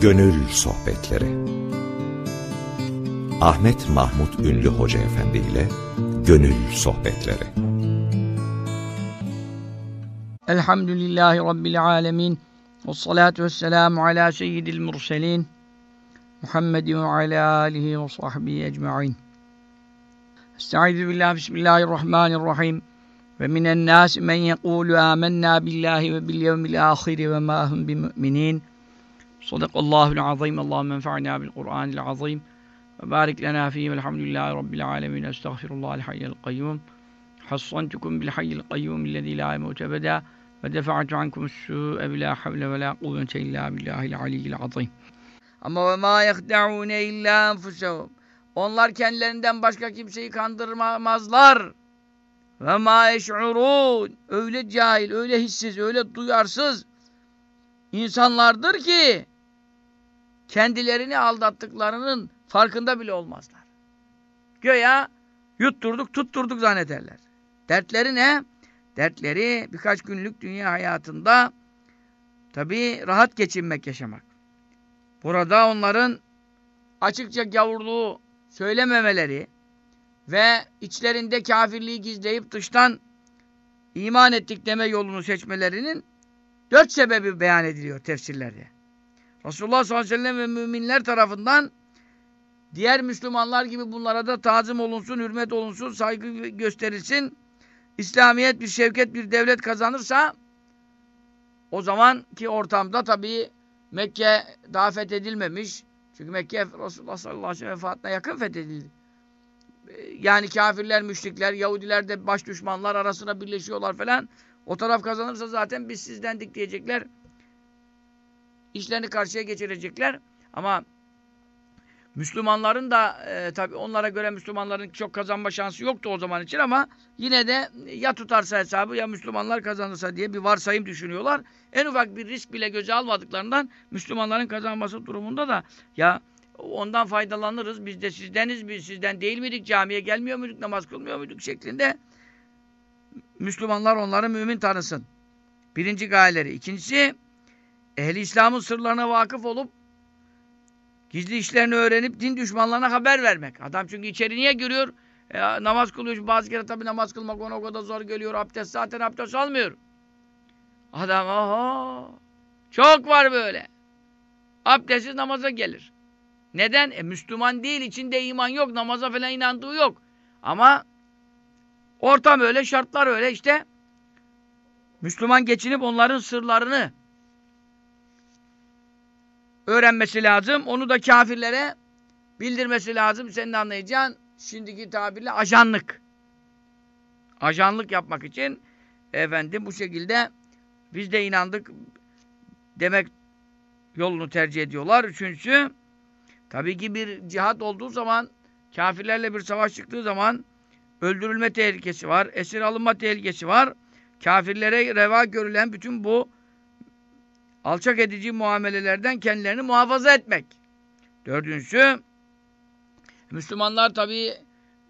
Gönül Sohbetleri. Ahmet Mahmut Ünlü Hoca Efendi ile Gönül Sohbetleri. Elhamdülillahi Rabbil Alemin. Ve salatu ve selamu ala seyyidil murselin. Muhammedin ve ala alihi ve sahbihi ecma'in. Estaizu billah bismillahirrahmanirrahim. Ve minen nâsi men yekûlu âmennâ billahi ve bil yevmil âhiri ve mâ hum bimü'minin Sadakallahul azim. Allahümme enfa'na bil Kur'anil azim. Ve barik lena fihi velhamdülillahi rabbil alemin. Estağfirullahal hayyel kayyum. Hassantukum bil hayyel kayyum illezî la yemut ebeda. Ve defa'tu ankum su'e bila havle ve la kuvvete illa billahil aliyyil azim. Ama ve ma yehda'une illa enfusehum. Onlar kendilerinden başka kimseyi kandırmazlar. Ve ma eş'urun. Öyle cahil, öyle hissiz, öyle duyarsız insanlardır ki kendilerini aldattıklarının farkında bile olmazlar. Göya yutturduk, tutturduk zannederler. Dertleri ne? Dertleri birkaç günlük dünya hayatında tabi rahat geçinmek, yaşamak. Burada onların açıkça gavurluğu söylememeleri ve içlerinde kafirliği gizleyip dıştan iman ettik deme yolunu seçmelerinin dört sebebi beyan ediliyor tefsirlerde. Resulullah sallallahu aleyhi ve sellem ve müminler tarafından diğer Müslümanlar gibi bunlara da tazim olunsun, hürmet olunsun, saygı gösterilsin. İslamiyet bir şevket, bir devlet kazanırsa o zaman ki ortamda tabii Mekke daha fethedilmemiş. Çünkü Mekke Resulullah sallallahu aleyhi ve sellem vefatına yakın fethedildi. Yani kafirler, müşrikler, Yahudiler de baş düşmanlar arasına birleşiyorlar falan. O taraf kazanırsa zaten biz sizdendik diyecekler. İşlerini karşıya geçirecekler. Ama Müslümanların da e, tabi onlara göre Müslümanların çok kazanma şansı yoktu o zaman için ama yine de ya tutarsa hesabı ya Müslümanlar kazanırsa diye bir varsayım düşünüyorlar. En ufak bir risk bile göze almadıklarından Müslümanların kazanması durumunda da ya ondan faydalanırız. Biz de sizdeniz, biz sizden değil miydik? Camiye gelmiyor muyduk? Namaz kılmıyor muyduk? şeklinde Müslümanlar onları mümin tanısın. Birinci gayeleri. İkincisi, ehli İslam'ın sırlarına vakıf olup gizli işlerini öğrenip din düşmanlarına haber vermek. Adam çünkü içeri niye giriyor? E, namaz kılıyor. Bazı kere tabii namaz kılmak ona o kadar zor geliyor. Abdest zaten abdest almıyor. Adam aha çok var böyle. Abdestsiz namaza gelir. Neden? E, Müslüman değil, içinde iman yok, namaza falan inandığı yok. Ama Ortam öyle, şartlar öyle işte. Müslüman geçinip onların sırlarını öğrenmesi lazım. Onu da kafirlere bildirmesi lazım. Senin anlayacağın şimdiki tabirle ajanlık. Ajanlık yapmak için efendim bu şekilde biz de inandık demek yolunu tercih ediyorlar. Üçüncüsü tabii ki bir cihat olduğu zaman kafirlerle bir savaş çıktığı zaman öldürülme tehlikesi var, esir alınma tehlikesi var. Kafirlere reva görülen bütün bu alçak edici muamelelerden kendilerini muhafaza etmek. Dördüncüsü, Müslümanlar tabi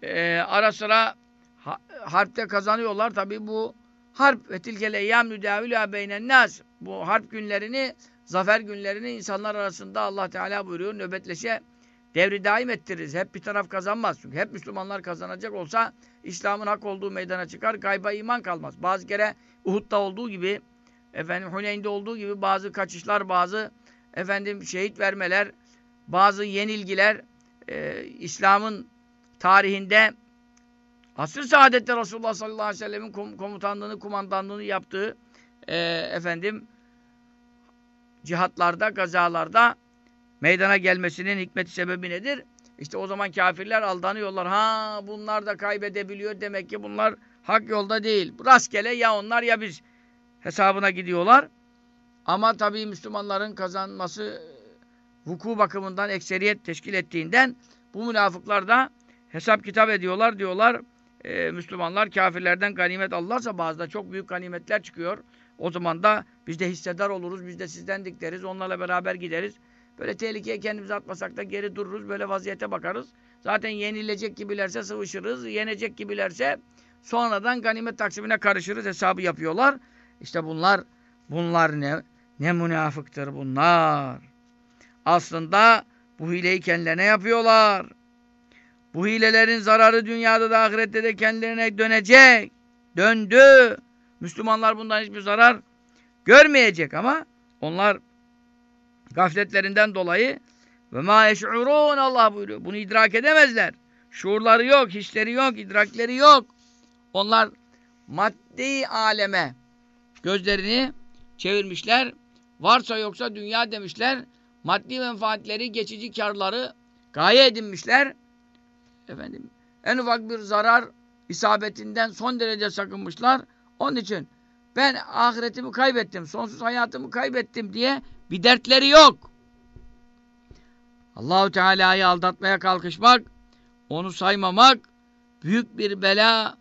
e, ara sıra ha, harpte kazanıyorlar. Tabi bu harp ve tilkel eyyam nüdâvilâ beynen nas. Bu harp günlerini, zafer günlerini insanlar arasında Allah Teala buyuruyor nöbetleşe devri daim ettiririz. Hep bir taraf kazanmaz. Çünkü hep Müslümanlar kazanacak olsa İslam'ın hak olduğu meydana çıkar. Gayba iman kalmaz. Bazı kere Uhud'da olduğu gibi efendim Huneyn'de olduğu gibi bazı kaçışlar, bazı efendim şehit vermeler, bazı yenilgiler e, İslam'ın tarihinde asır saadette Resulullah sallallahu aleyhi ve sellemin komutanlığını, kumandanlığını yaptığı e, efendim cihatlarda, gazalarda meydana gelmesinin hikmeti sebebi nedir? İşte o zaman kafirler aldanıyorlar. Ha bunlar da kaybedebiliyor. Demek ki bunlar hak yolda değil. Rastgele ya onlar ya biz hesabına gidiyorlar. Ama tabii Müslümanların kazanması vuku bakımından ekseriyet teşkil ettiğinden bu münafıklar da hesap kitap ediyorlar diyorlar. E, Müslümanlar kafirlerden ganimet alırsa bazıda çok büyük ganimetler çıkıyor. O zaman da biz de hissedar oluruz. Biz de sizden dikleriz. Onlarla beraber gideriz. Böyle tehlikeye kendimizi atmasak da geri dururuz. Böyle vaziyete bakarız. Zaten yenilecek gibilerse sıvışırız. Yenecek gibilerse sonradan ganimet taksimine karışırız. Hesabı yapıyorlar. İşte bunlar bunlar ne? Ne münafıktır bunlar. aslında bu hileyi kendilerine yapıyorlar. Bu hilelerin zararı dünyada da ahirette de kendilerine dönecek. Döndü. Müslümanlar bundan hiçbir zarar görmeyecek ama onlar gafletlerinden dolayı ve ma yeş'urun Allah buyuruyor. Bunu idrak edemezler. Şuurları yok, hisleri yok, idrakleri yok. Onlar maddi aleme gözlerini çevirmişler. Varsa yoksa dünya demişler. Maddi menfaatleri, geçici karları gaye edinmişler. Efendim, en ufak bir zarar isabetinden son derece sakınmışlar. Onun için ben ahiretimi kaybettim, sonsuz hayatımı kaybettim diye bir dertleri yok. Allahu Teala'yı aldatmaya kalkışmak, onu saymamak büyük bir bela,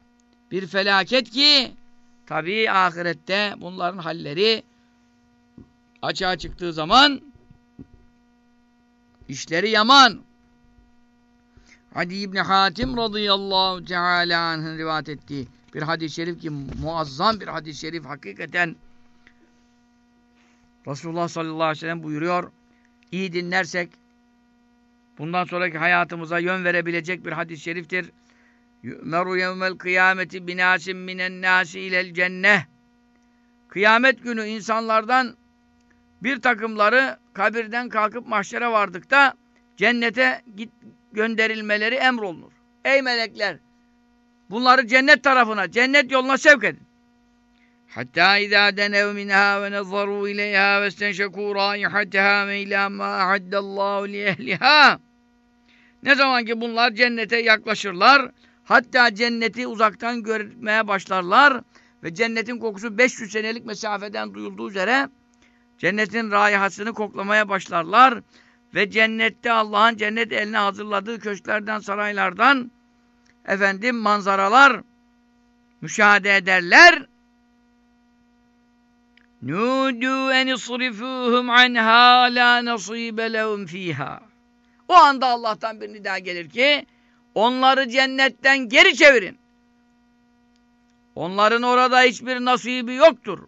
bir felaket ki tabii ahirette bunların halleri açığa çıktığı zaman işleri yaman. Adi İbni Hatim radıyallahu teala anh'ın rivayet ettiği bir hadis-i şerif ki muazzam bir hadis-i şerif hakikaten Resulullah sallallahu aleyhi ve sellem buyuruyor. İyi dinlersek bundan sonraki hayatımıza yön verebilecek bir hadis-i şeriftir. Yu'meru yevmel kıyameti binasin minen nasi ilel cenneh. Kıyamet günü insanlardan bir takımları kabirden kalkıp mahşere vardıkta cennete git gönderilmeleri emrolunur. Ey melekler! Bunları cennet tarafına, cennet yoluna sevk edin. Hatta izâ denev minhâ ve nezarû ileyhâ ve stenşekû râihatiha meylâ mâ ahaddallâhu li ehlihâ. Ne zaman ki bunlar cennete yaklaşırlar, hatta cenneti uzaktan görmeye başlarlar ve cennetin kokusu 500 senelik mesafeden duyulduğu üzere cennetin raihasını koklamaya başlarlar ve cennette Allah'ın cennet eline hazırladığı köşklerden, saraylardan efendim manzaralar müşahede ederler. Nudu en isrifuhum anha la nasibe lehum fiha. O anda Allah'tan bir nida gelir ki onları cennetten geri çevirin. Onların orada hiçbir nasibi yoktur.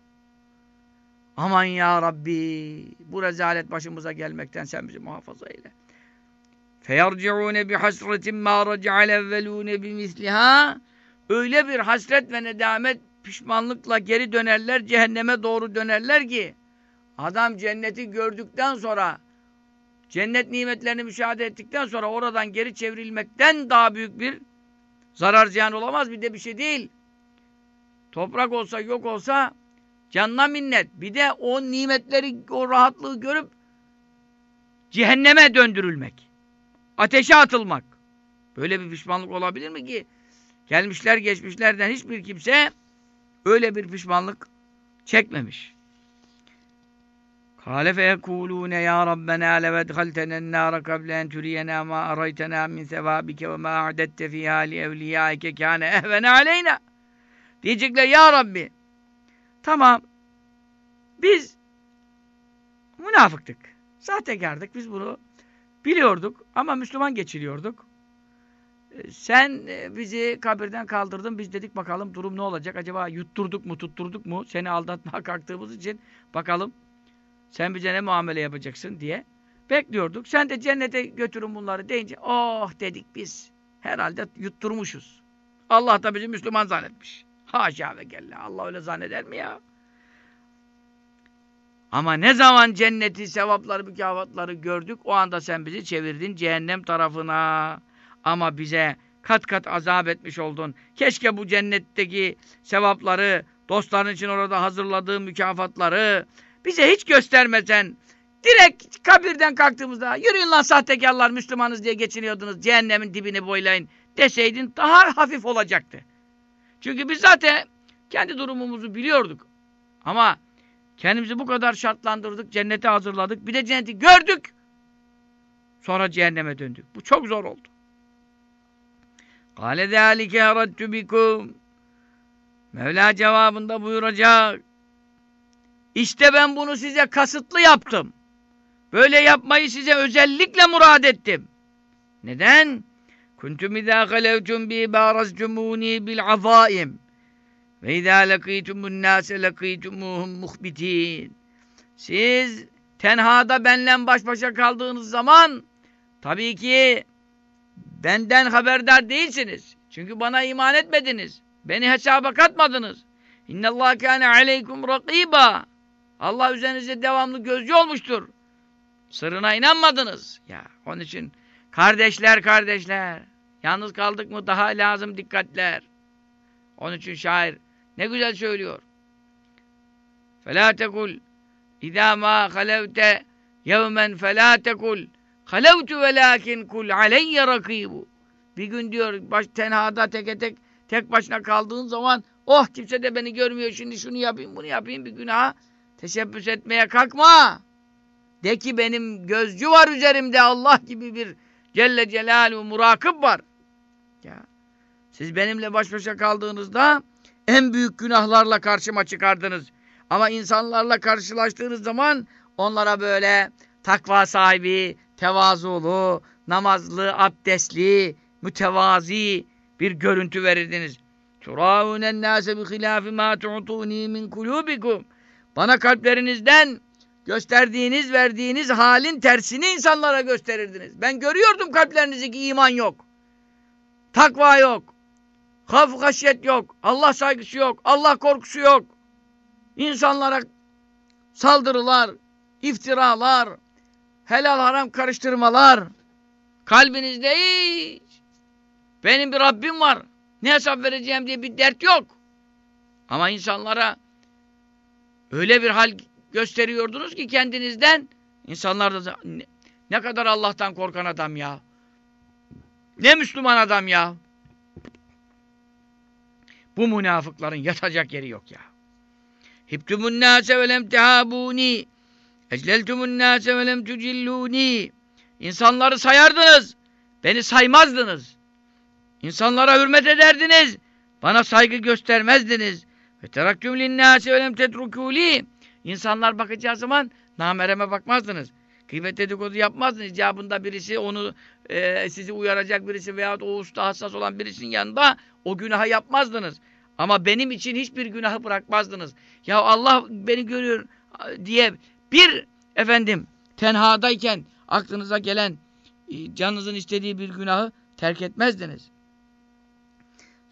Aman ya Rabbi bu rezalet başımıza gelmekten sen bizi muhafaza eyle. Feyarci'ûne bi hasretin mâ raci'al evvelûne bi misliha. Öyle bir hasret ve nedamet pişmanlıkla geri dönerler, cehenneme doğru dönerler ki adam cenneti gördükten sonra cennet nimetlerini müşahede ettikten sonra oradan geri çevrilmekten daha büyük bir zarar ziyan olamaz. Bir de bir şey değil. Toprak olsa yok olsa canına minnet. Bir de o nimetleri, o rahatlığı görüp cehenneme döndürülmek. Ateşe atılmak. Böyle bir pişmanlık olabilir mi ki? Gelmişler geçmişlerden hiçbir kimse öyle bir pişmanlık çekmemiş. Ya Rabbena levedhaltenen nâre kable en türiyenâ mâ araytenâ min sevâbike ve mâ a'dette fîhâ li evliyâike kâne ehvene aleyna. Diyecekler ya Rabbi tamam biz münafıktık. Sahtekardık. Biz bunu biliyorduk ama Müslüman geçiriyorduk. Sen bizi kabirden kaldırdın. Biz dedik bakalım durum ne olacak? Acaba yutturduk mu, tutturduk mu? Seni aldatmaya kalktığımız için bakalım sen bize ne muamele yapacaksın diye bekliyorduk. Sen de cennete götürün bunları deyince oh dedik biz. Herhalde yutturmuşuz. Allah da bizi Müslüman zannetmiş. Haşa ve kella. Allah öyle zanneder mi ya? Ama ne zaman cenneti, sevapları, mükafatları gördük, o anda sen bizi çevirdin cehennem tarafına. Ama bize kat kat azap etmiş oldun. Keşke bu cennetteki sevapları, dostların için orada hazırladığı mükafatları bize hiç göstermesen, direkt kabirden kalktığımızda yürüyün lan sahtekarlar Müslümanız diye geçiniyordunuz, cehennemin dibini boylayın deseydin daha hafif olacaktı. Çünkü biz zaten kendi durumumuzu biliyorduk. Ama kendimizi bu kadar şartlandırdık, cennete hazırladık, bir de cenneti gördük. Sonra cehenneme döndük. Bu çok zor oldu. Kale zâlike harattu bikum. Mevla cevabında buyuracak. İşte ben bunu size kasıtlı yaptım. Böyle yapmayı size özellikle murad ettim. Neden? Kuntum izâ galevtum bi bârazcumûnî bil azâim. Ve izâ lekîtumun nâse lekîtumuhum muhbitîn. Siz tenhada benle baş başa kaldığınız zaman tabii ki benden haberdar değilsiniz. Çünkü bana iman etmediniz. Beni hesaba katmadınız. İnnallâh kâne aleykum rakîbâ. Allah üzerinize devamlı gözcü olmuştur. Sırrına inanmadınız. Ya onun için kardeşler kardeşler. Yalnız kaldık mı daha lazım dikkatler. Onun için şair ne güzel söylüyor. فَلَا تَكُلْ اِذَا مَا خَلَوْتَ يَوْمًا فَلَا تَكُلْ Halevtu velakin kul aleyye rakibu. Bir gün diyor baş, tenhada teke tek tek başına kaldığın zaman oh kimse de beni görmüyor şimdi şunu yapayım bunu yapayım bir günaha teşebbüs etmeye kalkma. De ki benim gözcü var üzerimde Allah gibi bir Celle Celaluhu murakip var. Ya. Siz benimle baş başa kaldığınızda en büyük günahlarla karşıma çıkardınız. Ama insanlarla karşılaştığınız zaman onlara böyle takva sahibi, tevazulu, namazlı, abdestli, mütevazi bir görüntü verirdiniz. Turaûnen nâse bi hilâfi mâ tu'tûnî min kulûbikum. Bana kalplerinizden gösterdiğiniz, verdiğiniz halin tersini insanlara gösterirdiniz. Ben görüyordum kalplerinizdeki iman yok. Takva yok. Haf haşyet yok. Allah saygısı yok. Allah korkusu yok. İnsanlara saldırılar, iftiralar, helal haram karıştırmalar. Kalbinizde hiç benim bir Rabbim var. Ne hesap vereceğim diye bir dert yok. Ama insanlara öyle bir hal gösteriyordunuz ki kendinizden insanlar da ne, kadar Allah'tan korkan adam ya. Ne Müslüman adam ya. Bu münafıkların yatacak yeri yok ya. Hiptumun nase ve lem tehabuni. Ecleltumun nase ve lem tucilluni. İnsanları sayardınız. Beni saymazsınız. İnsanlara hürmet ederdiniz. Bana saygı göstermezdiniz. Ve teraktüm linnâse ve lem tetrukûlî. İnsanlar bakacağı zaman namereme bakmazdınız. Kıymet dedikodu yapmazdınız. İcabında birisi onu e, sizi uyaracak birisi veyahut o usta hassas olan birisinin yanında o günahı yapmazdınız. Ama benim için hiçbir günahı bırakmazdınız. Ya Allah beni görüyor diye bir efendim tenhadayken aklınıza gelen e, canınızın istediği bir günahı terk etmezdiniz.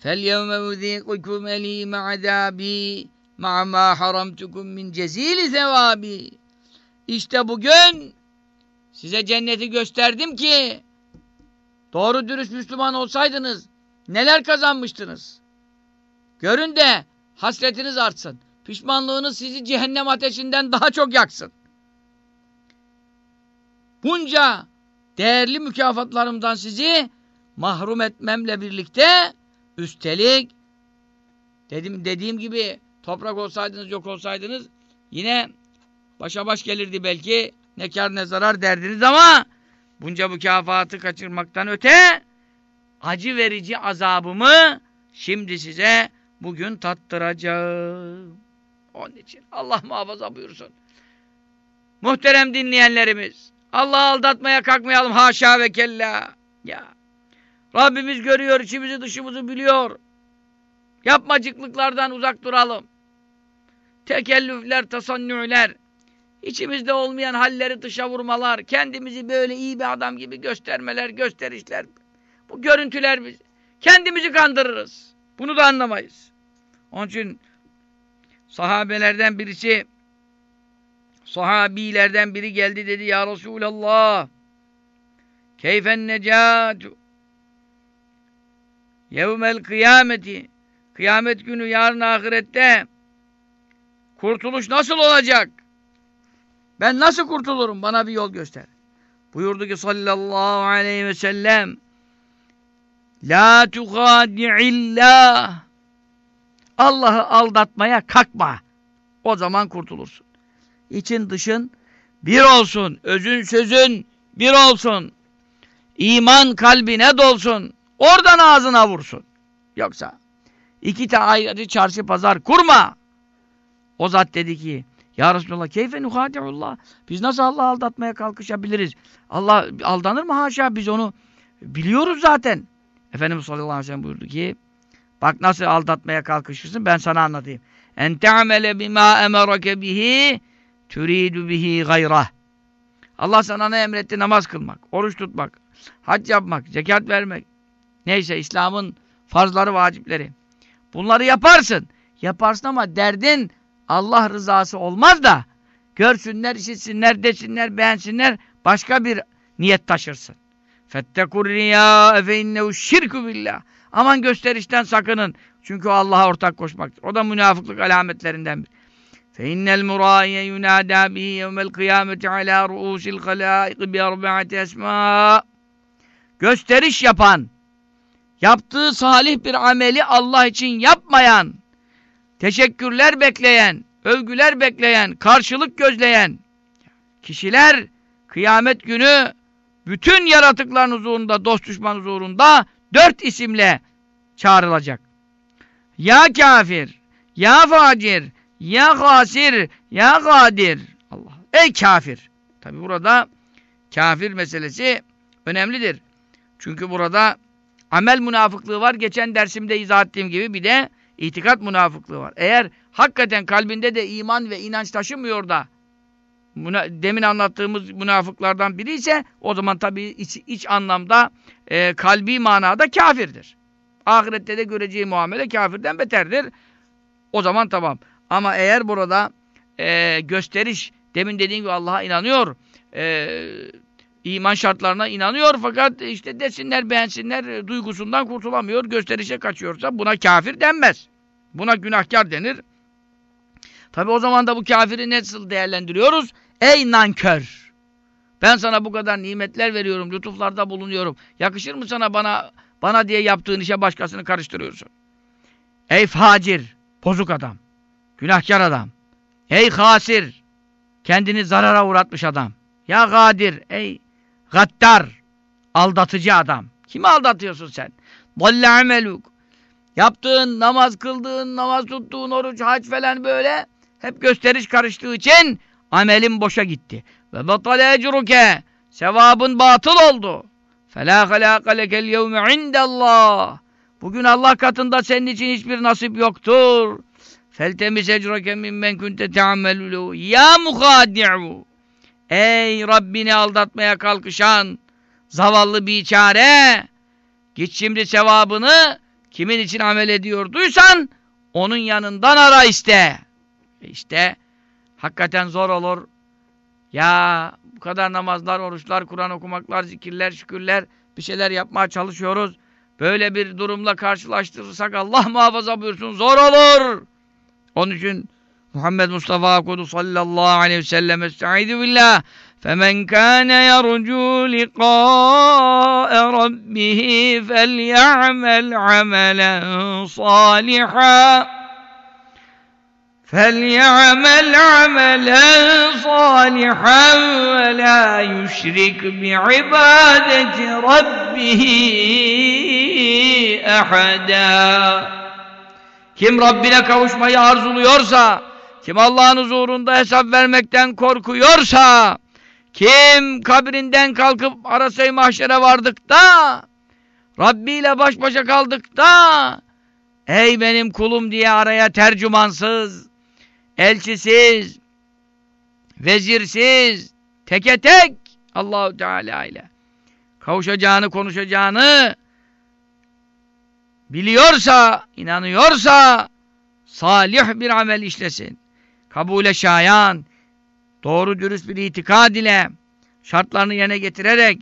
فَالْيَوْمَ اُذ۪يقُكُمْ اَل۪يمَ عَذَاب۪ي مَعَ مَا حَرَمْتُكُمْ مِنْ cezili sevabi. İşte bugün size cenneti gösterdim ki doğru dürüst Müslüman olsaydınız neler kazanmıştınız. Görün de hasretiniz artsın. Pişmanlığınız sizi cehennem ateşinden daha çok yaksın. Bunca değerli mükafatlarımdan sizi mahrum etmemle birlikte üstelik dedim dediğim gibi toprak olsaydınız yok olsaydınız yine başa baş gelirdi belki ne kar ne zarar derdiniz ama bunca mükafatı kaçırmaktan öte acı verici azabımı şimdi size bugün tattıracağım. Onun için Allah muhafaza buyursun. Muhterem dinleyenlerimiz, Allah'ı aldatmaya kalkmayalım haşa ve kella. Ya. Rabbimiz görüyor, içimizi dışımızı biliyor. Yapmacıklıklardan uzak duralım. Tekellüfler, tasannüler, içimizde olmayan halleri dışa vurmalar, kendimizi böyle iyi bir adam gibi göstermeler, gösterişler. Bu görüntüler biz. Kendimizi kandırırız. Bunu da anlamayız. Onun için sahabelerden birisi sahabilerden biri geldi dedi ya Resulallah keyfen necatu yevmel kıyameti kıyamet günü yarın ahirette kurtuluş nasıl olacak? Ben nasıl kurtulurum? Bana bir yol göster. Buyurdu ki sallallahu aleyhi ve sellem La tuhadi'illah Allah'ı aldatmaya kalkma. O zaman kurtulursun. İçin dışın bir olsun. Özün sözün bir olsun. İman kalbine dolsun. Oradan ağzına vursun. Yoksa iki ayrı çarşı pazar kurma. O zat dedi ki Ya Resulallah keyfe nuhadi'ullah Biz nasıl Allah'ı aldatmaya kalkışabiliriz? Allah aldanır mı haşa? Biz onu biliyoruz zaten. Efendimiz sallallahu aleyhi ve sellem buyurdu ki bak nasıl aldatmaya kalkışırsın ben sana anlatayım. En te'amele bima emerake bihi turidu bihi gayrah. Allah sana ne emretti? Namaz kılmak, oruç tutmak, hac yapmak, zekat vermek. Neyse İslam'ın farzları, vacipleri. Bunları yaparsın. Yaparsın ama derdin Allah rızası olmaz da görsünler, işitsinler, desinler, beğensinler başka bir niyet taşırsın. Fettekur riya fe innehu şirku billah. Aman gösterişten sakının. Çünkü Allah'a ortak koşmaktır. O da münafıklık alametlerinden bir. Muraiye yunada bihi yevmel kıyameti ala ruusil halâik bi arba'ati esmâ. Gösteriş yapan, yaptığı salih bir ameli Allah için yapmayan, teşekkürler bekleyen, övgüler bekleyen, karşılık gözleyen kişiler kıyamet günü bütün yaratıkların huzurunda, dost düşman huzurunda dört isimle çağrılacak. Ya kafir, ya facir, ya hasir, ya gadir. Allah. Ey kafir. Tabi burada kafir meselesi önemlidir. Çünkü burada amel münafıklığı var. Geçen dersimde izah ettiğim gibi bir de itikat münafıklığı var. Eğer hakikaten kalbinde de iman ve inanç taşımıyor da demin anlattığımız münafıklardan biri ise o zaman tabii iç, iç anlamda e, kalbi manada kafirdir. Ahirette de göreceği muamele kafirden beterdir. O zaman tamam. Ama eğer burada e, gösteriş, demin dediğim gibi Allah'a inanıyor, e, iman şartlarına inanıyor fakat işte desinler, beğensinler, e, duygusundan kurtulamıyor, gösterişe kaçıyorsa buna kafir denmez. Buna günahkar denir. Tabi o zaman da bu kafiri nasıl değerlendiriyoruz? Ey nankör! Ben sana bu kadar nimetler veriyorum, lütuflarda bulunuyorum. Yakışır mı sana bana bana diye yaptığın işe başkasını karıştırıyorsun? Ey facir, bozuk adam, günahkar adam. Ey hasir, kendini zarara uğratmış adam. Ya gadir, ey gaddar, aldatıcı adam. Kimi aldatıyorsun sen? Dalle ameluk. Yaptığın, namaz kıldığın, namaz tuttuğun, oruç, hac falan böyle hep gösteriş karıştığı için amelin boşa gitti. Ve batale ecruke sevabın batıl oldu. Fela halâka lekel yevme indallah. Bugün Allah katında senin için hiçbir nasip yoktur. Feltemiz ecrake mimmen kunte teammelû. Ya muhadi'u. Ey Rabbini aldatmaya kalkışan zavallı bir çare. Git şimdi sevabını kimin için amel ediyorduysan onun yanından ara iste. İşte hakikaten zor olur. Ya bu kadar namazlar, oruçlar, Kur'an okumaklar, zikirler, şükürler bir şeyler yapmaya çalışıyoruz. Böyle bir durumla karşılaştırırsak Allah muhafaza buyursun zor olur. Onun için Muhammed Mustafa kodu sallallahu aleyhi ve sellem estaizu billah فَمَنْ كَانَ يَرْجُوا لِقَاءَ رَبِّهِ فَلْيَعْمَلْ عَمَلًا صَالِحًا فَلْيَعْمَلْ عَمَلًا صَالِحًا وَلَا يُشْرِكْ بِعِبَادَةِ رَبِّهِ أَحَدًا Kim Rabbine kavuşmayı arzuluyorsa, kim Allah'ın huzurunda hesap vermekten korkuyorsa, kim kabrinden kalkıp arasayı mahşere vardık da, Rabbi ile baş başa kaldık da, ey benim kulum diye araya tercümansız, elçisiz, vezirsiz, teke tek Allahu Teala ile kavuşacağını, konuşacağını biliyorsa, inanıyorsa salih bir amel işlesin. Kabule şayan, doğru dürüst bir itikad ile şartlarını yerine getirerek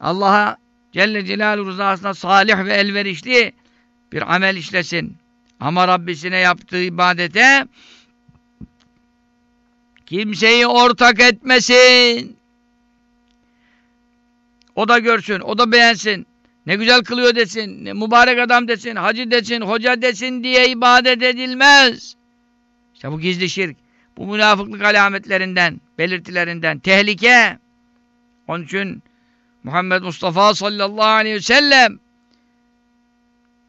Allah'a Celle Celaluhu rızasına salih ve elverişli bir amel işlesin. Ama Rabbisine yaptığı ibadete kimseyi ortak etmesin. O da görsün, o da beğensin. Ne güzel kılıyor desin, ne mübarek adam desin, hacı desin, hoca desin diye ibadet edilmez. İşte bu gizli şirk. Bu münafıklık alametlerinden, belirtilerinden. Tehlike. Onun için Muhammed Mustafa sallallahu aleyhi ve sellem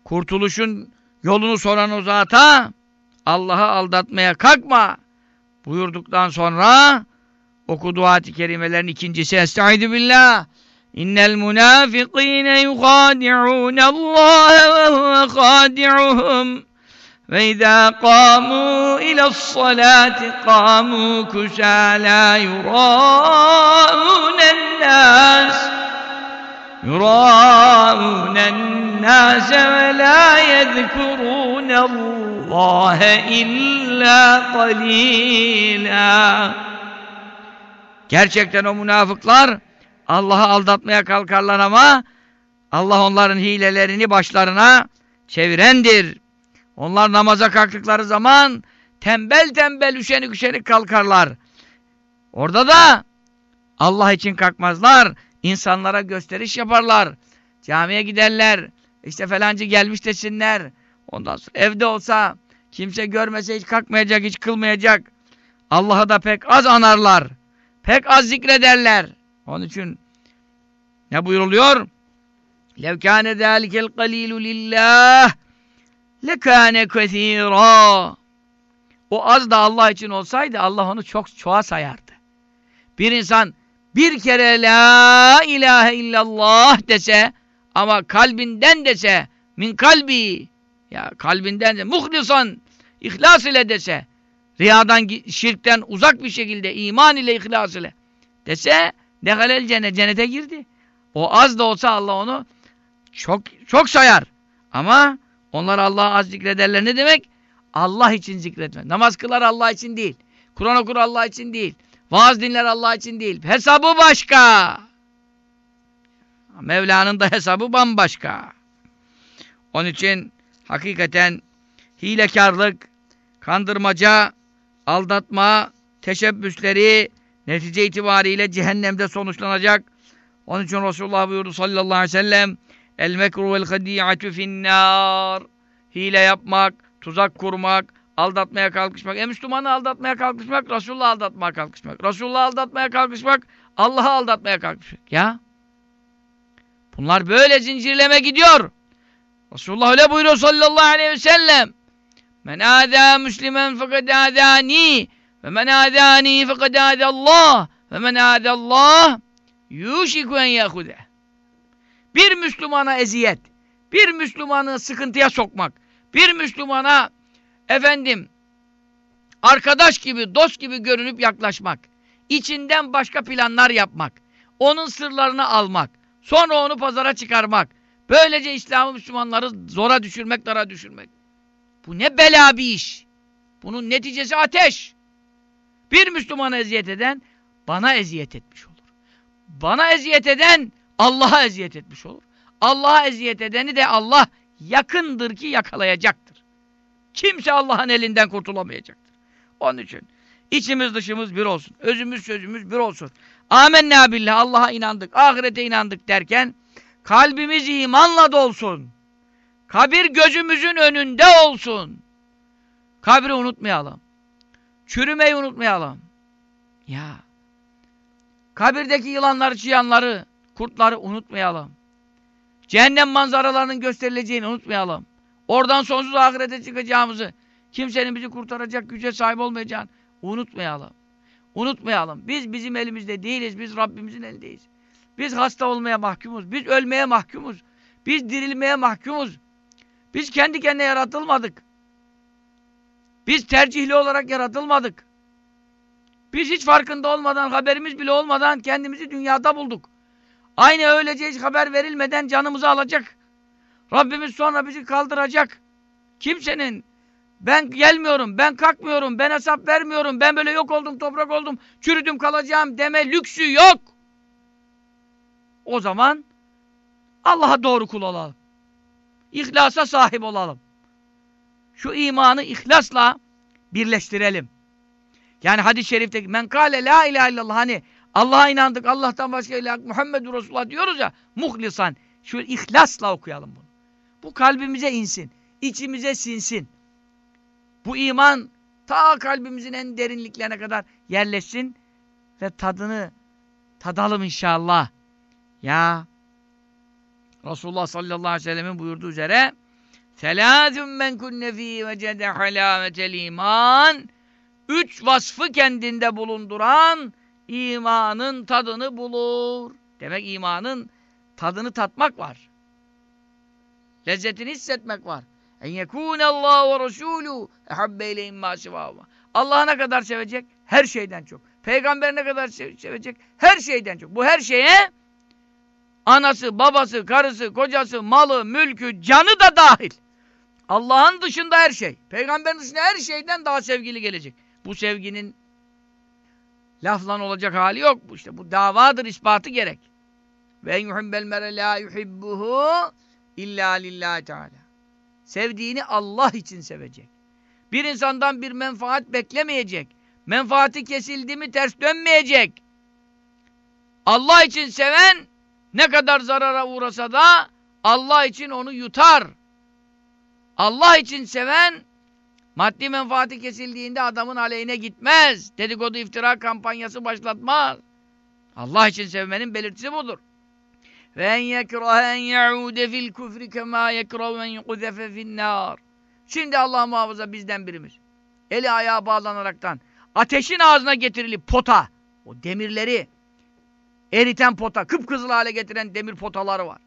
kurtuluşun yolunu soran o zata Allah'ı aldatmaya kalkma buyurduktan sonra okuduğu ayet-i kerimelerin ikincisi Estaizu billah İnnel münafikîne yukâdi'ûnallâhe ve huve khâdi'uhum ve izâ kâmû ile's-salâti kâmû kusâlâ yurâûnennâs yurâûnennâse ve lâ yedhkurûn الله إلا قليلا Gerçekten o münafıklar Allah'ı aldatmaya kalkarlar ama Allah onların hilelerini başlarına çevirendir. Onlar namaza kalktıkları zaman tembel tembel üşenik üşenik kalkarlar. Orada da Allah için kalkmazlar. İnsanlara gösteriş yaparlar. Camiye giderler. İşte falancı gelmiş desinler. Ondan sonra evde olsa kimse görmese hiç kalkmayacak, hiç kılmayacak. Allah'ı da pek az anarlar. Pek az zikrederler. Onun için ne buyuruluyor? لَوْ كَانَ ذَٰلِكَ الْقَلِيلُ لِلّٰهِ lekâne kethîrâ. O az da Allah için olsaydı Allah onu çok çoğa sayardı. Bir insan bir kere la ilahe illallah dese ama kalbinden dese min kalbi ya kalbinden de muhlisan ihlas ile dese riyadan şirkten uzak bir şekilde iman ile ihlas ile dese dehalel cennet cennete girdi. O az da olsa Allah onu çok çok sayar. Ama onlar Allah'ı az zikrederler. Ne demek? Allah için zikretmek. Namaz kılar Allah için değil. Kur'an okur Allah için değil. Vaaz dinler Allah için değil. Hesabı başka. Mevla'nın da hesabı bambaşka. Onun için hakikaten hilekarlık, kandırmaca, aldatma, teşebbüsleri netice itibariyle cehennemde sonuçlanacak. Onun için Resulullah buyurdu sallallahu aleyhi ve sellem El mekru vel hadi'atu finnâr. Hile yapmak, tuzak kurmak, aldatmaya kalkışmak. E Müslümanı aldatmaya kalkışmak, Resulullah aldatmaya kalkışmak. Resulullah aldatmaya kalkışmak, Allah'ı aldatmaya kalkışmak. Ya. Bunlar böyle zincirleme gidiyor. Resulullah öyle buyuruyor sallallahu aleyhi ve sellem. Men âdâ müslimen fekad âdâni ve men âdâni fekad âdâllâh ve men âdâllâh yuşiku en yâhudeh. Bir Müslümana eziyet, bir Müslümanı sıkıntıya sokmak, bir Müslümana efendim arkadaş gibi, dost gibi görünüp yaklaşmak, içinden başka planlar yapmak, onun sırlarını almak, sonra onu pazara çıkarmak, böylece İslam'ı Müslümanları zora düşürmek, dara düşürmek. Bu ne bela bir iş. Bunun neticesi ateş. Bir Müslümana eziyet eden bana eziyet etmiş olur. Bana eziyet eden Allah'a eziyet etmiş olur. Allah'a eziyet edeni de Allah yakındır ki yakalayacaktır. Kimse Allah'ın elinden kurtulamayacaktır. Onun için içimiz dışımız bir olsun. Özümüz sözümüz bir olsun. Amenna billah Allah'a inandık, ahirete inandık derken kalbimiz imanla dolsun. Kabir gözümüzün önünde olsun. Kabri unutmayalım. Çürümeyi unutmayalım. Ya. Kabirdeki yılanları, çıyanları, kurtları unutmayalım. Cehennem manzaralarının gösterileceğini unutmayalım. Oradan sonsuz ahirete çıkacağımızı, kimsenin bizi kurtaracak güce sahip olmayacağını unutmayalım. Unutmayalım. Biz bizim elimizde değiliz. Biz Rabbimizin elindeyiz. Biz hasta olmaya mahkumuz. Biz ölmeye mahkumuz. Biz dirilmeye mahkumuz. Biz kendi kendine yaratılmadık. Biz tercihli olarak yaratılmadık. Biz hiç farkında olmadan, haberimiz bile olmadan kendimizi dünyada bulduk. Aynı öylece hiç haber verilmeden canımızı alacak. Rabbimiz sonra bizi kaldıracak. Kimsenin ben gelmiyorum, ben kalkmıyorum, ben hesap vermiyorum, ben böyle yok oldum, toprak oldum, çürüdüm kalacağım deme lüksü yok. O zaman Allah'a doğru kul olalım. İhlasa sahip olalım. Şu imanı ihlasla birleştirelim. Yani hadis-i şerifteki men kâle la ilahe illallah hani Allah'a inandık, Allah'tan başka ilah, Muhammedur Resulullah diyoruz ya, muhlisan. Şu ihlasla okuyalım bunu. Bu kalbimize insin, içimize sinsin. Bu iman ta kalbimizin en derinliklerine kadar yerleşsin ve tadını tadalım inşallah. Ya Resulullah sallallahu aleyhi ve sellemin buyurduğu üzere Selâzüm men kunne fî vecede halâmetel iman Üç vasfı kendinde bulunduran imanın tadını bulur. Demek imanın tadını tatmak var. Lezzetini hissetmek var. En yekûne Allah ve Resulü ehabbe ileyhim mâ sivâhuma. Allah'a ne kadar sevecek? Her şeyden çok. Peygamber ne kadar sevecek? Her şeyden çok. Bu her şeye anası, babası, karısı, kocası, malı, mülkü, canı da dahil. Allah'ın dışında her şey. Peygamberin dışında her şeyden daha sevgili gelecek. Bu sevginin laflan olacak hali yok. Bu işte bu davadır, ispatı gerek. Ve yuhibbel mere la yuhibbuhu illa lillahi teala. Sevdiğini Allah için sevecek. Bir insandan bir menfaat beklemeyecek. Menfaati kesildi mi ters dönmeyecek. Allah için seven ne kadar zarara uğrasa da Allah için onu yutar. Allah için seven maddi menfaati kesildiğinde adamın aleyhine gitmez. Dedikodu iftira kampanyası başlatmaz. Allah için sevmenin belirtisi budur. Ve en yekrahe en yaude fil küfri kema yekrahu en yukuzefe finnâr. Şimdi Allah muhafaza bizden birimiz. Eli ayağı bağlanaraktan ateşin ağzına getirilip pota, o demirleri eriten pota, kıpkızıl hale getiren demir potaları var.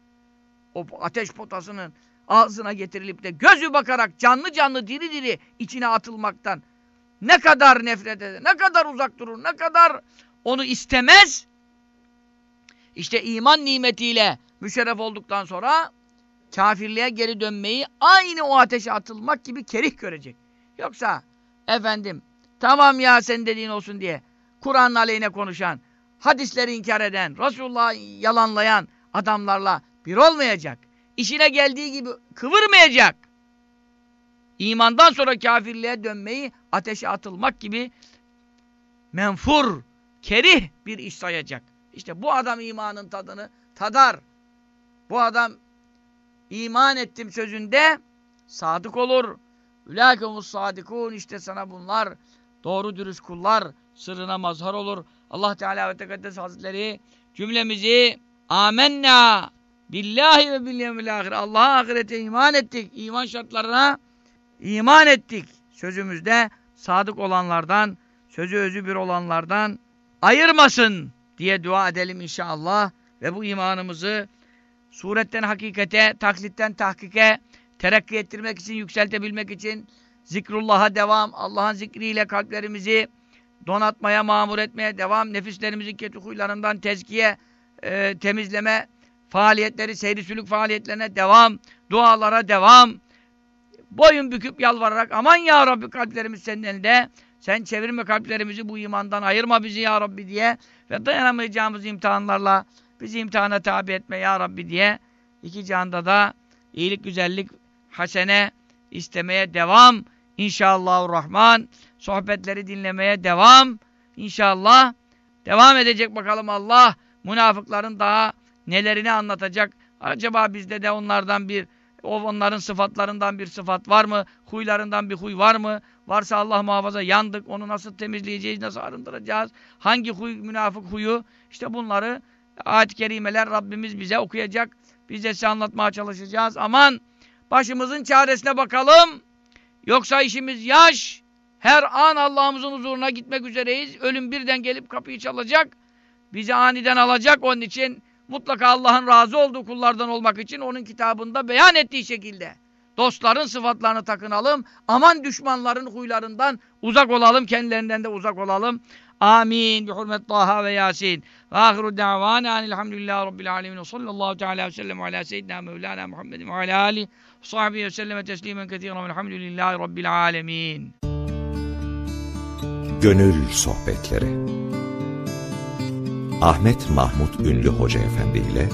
O ateş potasının ağzına getirilip de gözü bakarak canlı canlı diri diri içine atılmaktan ne kadar nefret eder, ne kadar uzak durur, ne kadar onu istemez. İşte iman nimetiyle müşerref olduktan sonra kafirliğe geri dönmeyi aynı o ateşe atılmak gibi kerih görecek. Yoksa efendim tamam ya sen dediğin olsun diye Kur'an'ın aleyhine konuşan, hadisleri inkar eden, Resulullah'ı yalanlayan adamlarla bir olmayacak. İşine geldiği gibi kıvırmayacak. İmandan sonra kafirliğe dönmeyi ateşe atılmak gibi menfur, kerih bir iş sayacak. İşte bu adam imanın tadını tadar. Bu adam iman ettim sözünde sadık olur. Ülâkemus sadikûn işte sana bunlar doğru dürüst kullar sırrına mazhar olur. Allah Teala ve Tekaddes Hazretleri cümlemizi amenna billahi ve bil yevmil ahir. Allah'a ahirete iman ettik. iman şartlarına iman ettik. Sözümüzde sadık olanlardan, sözü özü bir olanlardan ayırmasın diye dua edelim inşallah. Ve bu imanımızı suretten hakikate, taklitten tahkike terakki ettirmek için, yükseltebilmek için zikrullah'a devam, Allah'ın zikriyle kalplerimizi donatmaya, mamur etmeye devam, nefislerimizin kötü huylarından tezkiye, e, temizleme faaliyetleri, seyri sülük faaliyetlerine devam, dualara devam, boyun büküp yalvararak aman ya Rabbi kalplerimiz senin elinde, sen çevirme kalplerimizi bu imandan ayırma bizi ya Rabbi diye ve dayanamayacağımız imtihanlarla bizi imtihana tabi etme ya Rabbi diye iki canda da iyilik, güzellik, hasene istemeye devam. İnşallahurrahman. Sohbetleri dinlemeye devam. İnşallah. Devam edecek bakalım Allah. Münafıkların daha nelerini anlatacak. Acaba bizde de onlardan bir o onların sıfatlarından bir sıfat var mı? Huylarından bir huy var mı? Varsa Allah muhafaza yandık. Onu nasıl temizleyeceğiz? Nasıl arındıracağız? Hangi huy münafık huyu? İşte bunları ayet-i kerimeler Rabbimiz bize okuyacak. Biz de size anlatmaya çalışacağız. Aman başımızın çaresine bakalım. Yoksa işimiz yaş. Her an Allah'ımızın huzuruna gitmek üzereyiz. Ölüm birden gelip kapıyı çalacak. Bizi aniden alacak. Onun için mutlaka Allah'ın razı olduğu kullardan olmak için onun kitabında beyan ettiği şekilde dostların sıfatlarını takınalım. Aman düşmanların huylarından uzak olalım. Kendilerinden de uzak olalım. Amin. Bi hurmet Taha ve Yasin. Ve ahiru da'vana enilhamdülillahi rabbil alemin. Sallallahu teala ve sellem ala seyyidina Mevlana Muhammedin ve ala alihi ve sahbihi ve selleme teslimen kethiren velhamdülillahi rabbil alemin. Gönül Sohbetleri. Ahmet Mahmut Ünlü Hoca Efendi ile